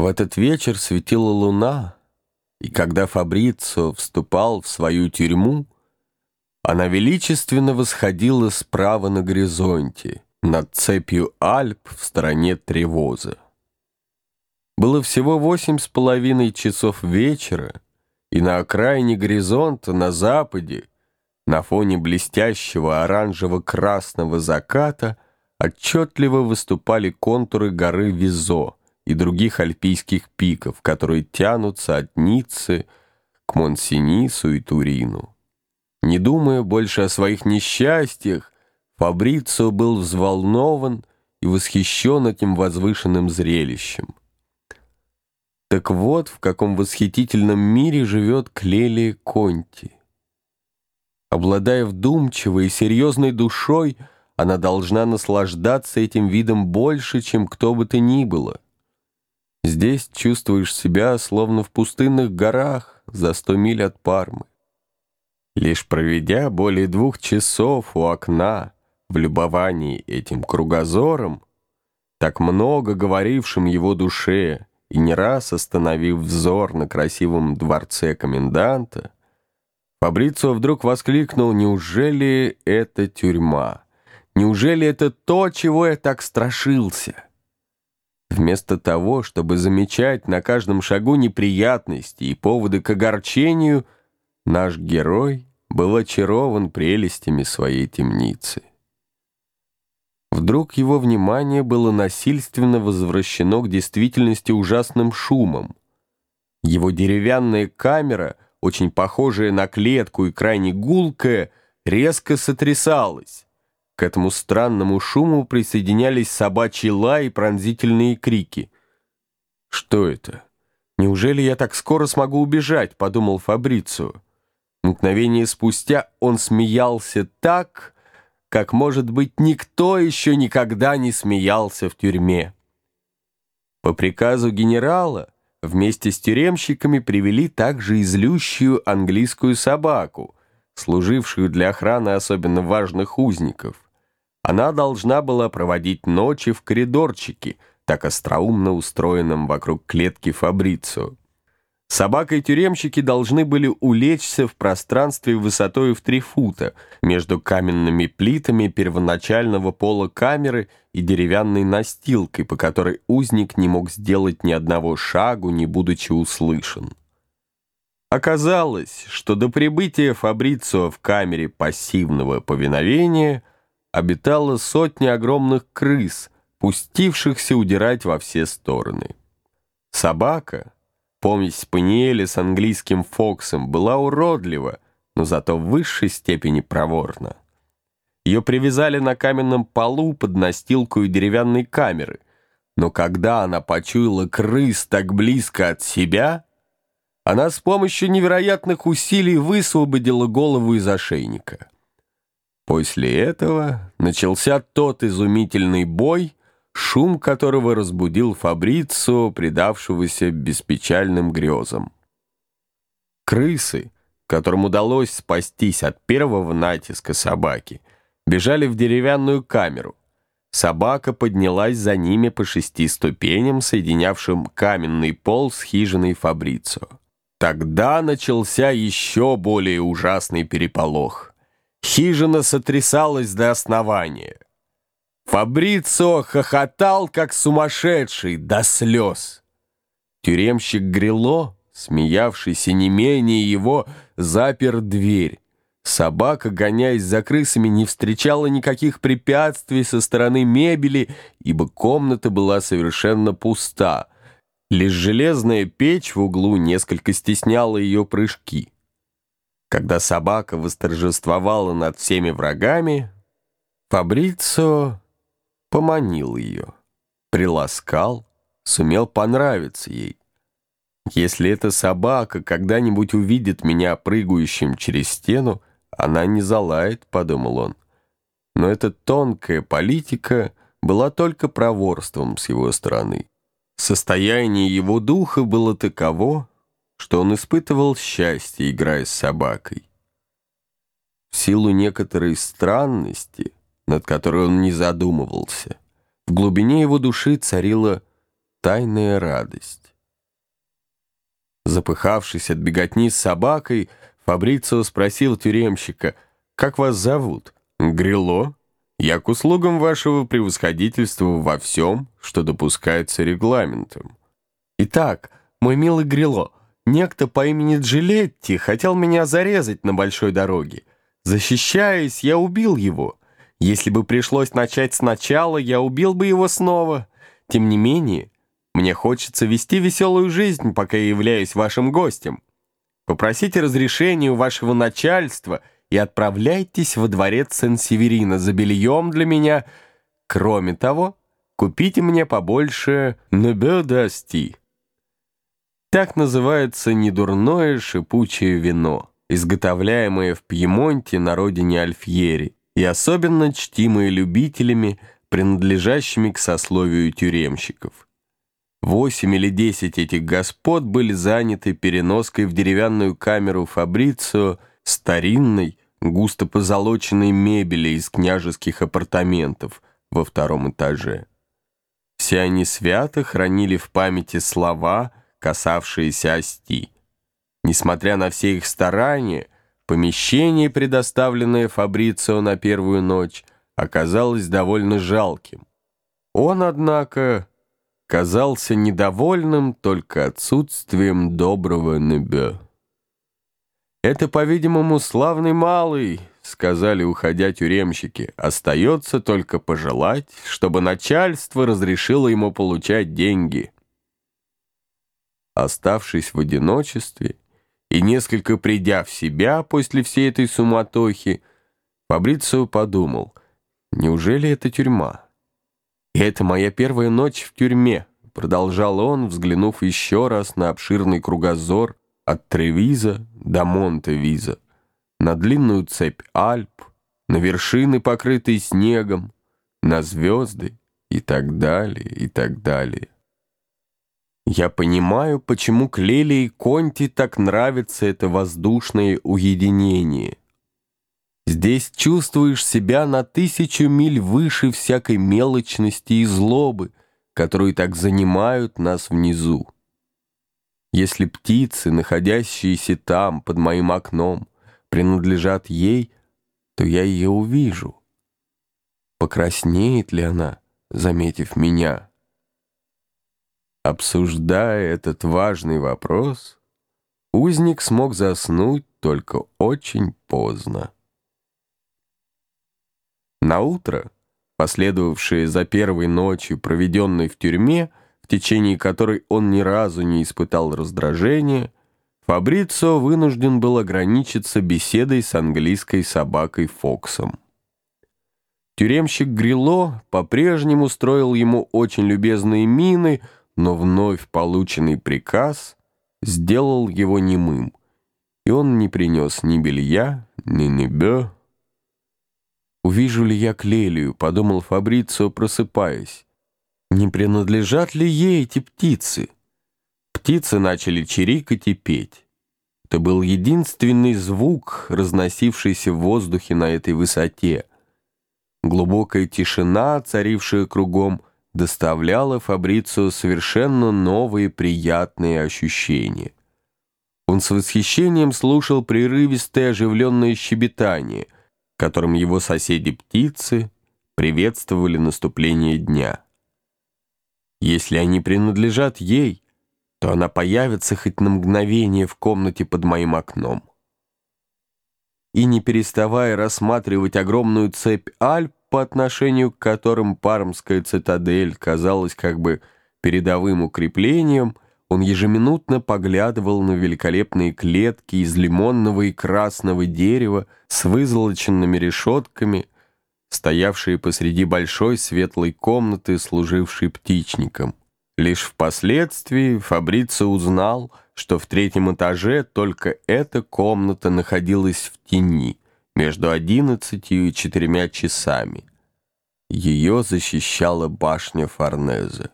В этот вечер светила луна, и когда Фабрицио вступал в свою тюрьму, она величественно восходила справа на горизонте, над цепью Альп в стороне Тревоза. Было всего восемь с половиной часов вечера, и на окраине горизонта на западе, на фоне блестящего оранжево-красного заката, отчетливо выступали контуры горы Визо и других альпийских пиков, которые тянутся от Ниццы к Монсенису и Турину. Не думая больше о своих несчастьях, Фабрицио был взволнован и восхищен этим возвышенным зрелищем. Так вот, в каком восхитительном мире живет Клелия Конти. Обладая вдумчивой и серьезной душой, она должна наслаждаться этим видом больше, чем кто бы то ни было. Здесь чувствуешь себя, словно в пустынных горах за сто миль от Пармы. Лишь проведя более двух часов у окна в любовании этим кругозором, так много говорившим его душе и не раз остановив взор на красивом дворце коменданта, Фабрицио вдруг воскликнул, неужели это тюрьма? Неужели это то, чего я так страшился? Вместо того, чтобы замечать на каждом шагу неприятности и поводы к огорчению – Наш герой был очарован прелестями своей темницы. Вдруг его внимание было насильственно возвращено к действительности ужасным шумом. Его деревянная камера, очень похожая на клетку и крайне гулкая, резко сотрясалась. К этому странному шуму присоединялись собачий лай и пронзительные крики. «Что это? Неужели я так скоро смогу убежать?» — подумал Фабрицио. Мгновение спустя он смеялся так, как, может быть, никто еще никогда не смеялся в тюрьме. По приказу генерала вместе с тюремщиками привели также излющую английскую собаку, служившую для охраны особенно важных узников. Она должна была проводить ночи в коридорчике, так остроумно устроенном вокруг клетки Фабрицио. Собака и тюремщики должны были улечься в пространстве высотой в три фута между каменными плитами первоначального пола камеры и деревянной настилкой, по которой узник не мог сделать ни одного шагу, не будучи услышан. Оказалось, что до прибытия Фабрицио в камере пассивного повиновения обитала сотня огромных крыс, пустившихся удирать во все стороны. Собака — Помесь Спаниеля с английским Фоксом была уродлива, но зато в высшей степени проворна. Ее привязали на каменном полу под настилку деревянной камеры, но когда она почуяла крыс так близко от себя, она с помощью невероятных усилий высвободила голову из ошейника. После этого начался тот изумительный бой, шум которого разбудил Фабрицо, предавшегося беспечальным грезам. Крысы, которым удалось спастись от первого натиска собаки, бежали в деревянную камеру. Собака поднялась за ними по шести ступеням, соединявшим каменный пол с хижиной Фабрицо. Тогда начался еще более ужасный переполох. Хижина сотрясалась до основания — Фабрицо хохотал, как сумасшедший, до слез. Тюремщик Грило, смеявшийся не менее его, запер дверь. Собака, гоняясь за крысами, не встречала никаких препятствий со стороны мебели, ибо комната была совершенно пуста. Лишь железная печь в углу несколько стесняла ее прыжки. Когда собака восторжествовала над всеми врагами, Фабрицо поманил ее, приласкал, сумел понравиться ей. Если эта собака когда-нибудь увидит меня прыгающим через стену, она не залает, подумал он. Но эта тонкая политика была только проворством с его стороны. Состояние его духа было таково, что он испытывал счастье, играя с собакой. В силу некоторой странности — над которой он не задумывался. В глубине его души царило тайная радость. Запыхавшись от беготни с собакой, Фабрицио спросил тюремщика, «Как вас зовут?» «Грило. Я к услугам вашего превосходительства во всем, что допускается регламентом». «Итак, мой милый Грило, некто по имени Джилетти хотел меня зарезать на большой дороге. Защищаясь, я убил его. Если бы пришлось начать сначала, я убил бы его снова. Тем не менее, мне хочется вести веселую жизнь, пока я являюсь вашим гостем. Попросите разрешения у вашего начальства и отправляйтесь во дворец Сен-Северина за бельем для меня. Кроме того, купите мне побольше «Небе d'Асти». Так называется недурное шипучее вино, изготовляемое в Пьемонте на родине Альфьери и особенно чтимые любителями, принадлежащими к сословию тюремщиков. Восемь или десять этих господ были заняты переноской в деревянную камеру Фабрицио старинной, густо позолоченной мебели из княжеских апартаментов во втором этаже. Все они свято хранили в памяти слова, касавшиеся ости. Несмотря на все их старания, помещение, предоставленное Фабрицио на первую ночь, оказалось довольно жалким. Он, однако, казался недовольным только отсутствием доброго небе. «Это, по-видимому, славный малый», — сказали, уходя тюремщики. «Остается только пожелать, чтобы начальство разрешило ему получать деньги». Оставшись в одиночестве и несколько придя в себя после всей этой суматохи, Фабрицио подумал, неужели это тюрьма? «И это моя первая ночь в тюрьме», — продолжал он, взглянув еще раз на обширный кругозор от Тревиза до Монте-Виза, на длинную цепь Альп, на вершины, покрытые снегом, на звезды и так далее, и так далее. Я понимаю, почему Клели и Конти так нравится это воздушное уединение. Здесь чувствуешь себя на тысячу миль выше всякой мелочности и злобы, которые так занимают нас внизу. Если птицы, находящиеся там, под моим окном, принадлежат ей, то я ее увижу. Покраснеет ли она, заметив меня? Обсуждая этот важный вопрос, узник смог заснуть только очень поздно. На утро, последовавшее за первой ночью, проведенной в тюрьме, в течение которой он ни разу не испытал раздражения, Фабрицо вынужден был ограничиться беседой с английской собакой Фоксом. Тюремщик Грило по-прежнему строил ему очень любезные мины, но вновь полученный приказ сделал его немым, и он не принес ни белья, ни небе, «Увижу ли я Клелию?» — подумал Фабрицио, просыпаясь. «Не принадлежат ли ей эти птицы?» Птицы начали чирикать и петь. Это был единственный звук, разносившийся в воздухе на этой высоте. Глубокая тишина, царившая кругом, доставляла Фабрицио совершенно новые приятные ощущения. Он с восхищением слушал прерывистое оживленное щебетание — которым его соседи-птицы приветствовали наступление дня. Если они принадлежат ей, то она появится хоть на мгновение в комнате под моим окном. И не переставая рассматривать огромную цепь Альп, по отношению к которым Пармская цитадель казалась как бы передовым укреплением, он ежеминутно поглядывал на великолепные клетки из лимонного и красного дерева с вызолоченными решетками, стоявшие посреди большой светлой комнаты, служившей птичником. Лишь впоследствии Фабрица узнал, что в третьем этаже только эта комната находилась в тени между одиннадцатью и четырьмя часами. Ее защищала башня Форнезе.